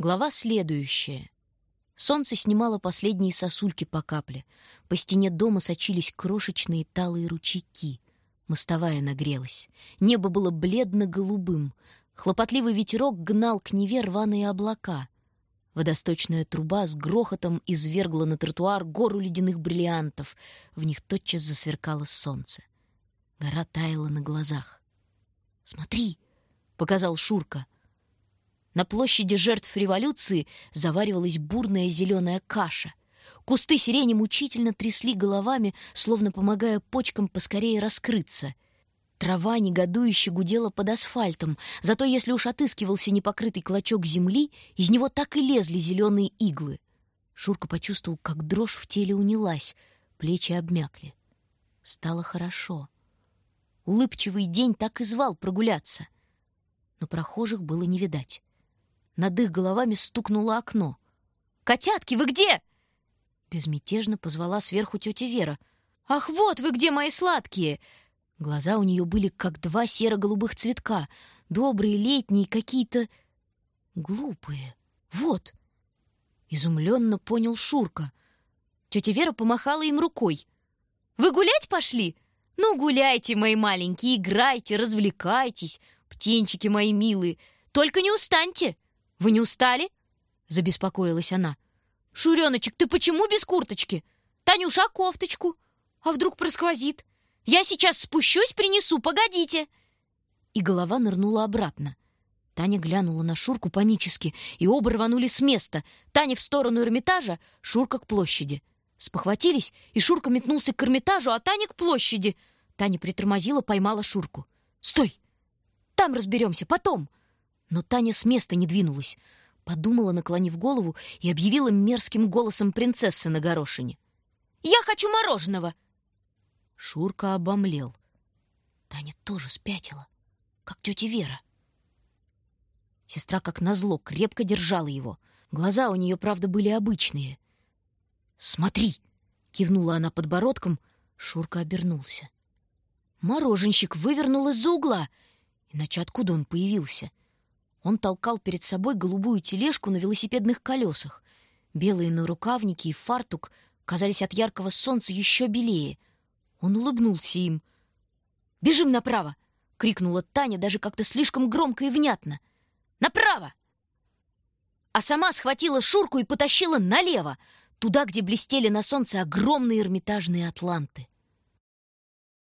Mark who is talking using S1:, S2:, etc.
S1: Глава следующая. Солнце снимало последние сосульки по капле. По стене дома сочились крошечные талые ручейки. Мостовая нагрелась. Небо было бледно-голубым. Хлопотливый ветерок гнал к Неве рваные облака. Водосточная труба с грохотом извергла на тротуар гору ледяных бриллиантов. В них тотчас засверкало солнце. Гора таяла на глазах. «Смотри!» — показал Шурка. На площади жертв революции заваривалась бурная зеленая каша. Кусты сирени мучительно трясли головами, словно помогая почкам поскорее раскрыться. Трава негодующе гудела под асфальтом, зато если уж отыскивался непокрытый клочок земли, из него так и лезли зеленые иглы. Шурка почувствовал, как дрожь в теле унялась, плечи обмякли. Стало хорошо. Улыбчивый день так и звал прогуляться. Но прохожих было не видать. Над их головами стукнуло окно. «Котятки, вы где?» Безмятежно позвала сверху тетя Вера. «Ах, вот вы где, мои сладкие!» Глаза у нее были как два серо-голубых цветка, добрые, летние, какие-то глупые. Вот. Изумленно понял Шурка. Тетя Вера помахала им рукой. «Вы гулять пошли? Ну, гуляйте, мои маленькие, играйте, развлекайтесь, птенчики мои милые. Только не устаньте. Вы не устали?» Забеспокоилась она. «Шуреночек, ты почему без курточки? Танюша, кофточку? А вдруг просквозит? Я сейчас спущусь, принесу, погодите!» И голова нырнула обратно. Таня глянула на Шурку панически, и оба рванули с места. Таня в сторону Эрмитажа, Шурка к площади. Спохватились, и Шурка метнулся к Эрмитажу, а Таня к площади. Таня притормозила, поймала Шурку. «Стой! Там разберемся, потом!» Но Таня с места не двинулась. Подумала, наклонив голову, и объявила мерзким голосом принцессы на горошине. «Я хочу мороженого!» Шурка обомлел. Таня тоже спятила, как тетя Вера. Сестра, как назло, крепко держала его. Глаза у нее, правда, были обычные. «Смотри!» — кивнула она подбородком. Шурка обернулся. Мороженщик вывернул из-за угла. Иначе откуда он появился? Он толкал перед собой голубую тележку на велосипедных колесах. Белые нарукавники и фартук казались от яркого солнца еще белее. Он улыбнулся им. «Бежим направо!» — крикнула Таня даже как-то слишком громко и внятно. «Направо!» А сама схватила Шурку и потащила налево, туда, где блестели на солнце огромные эрмитажные атланты.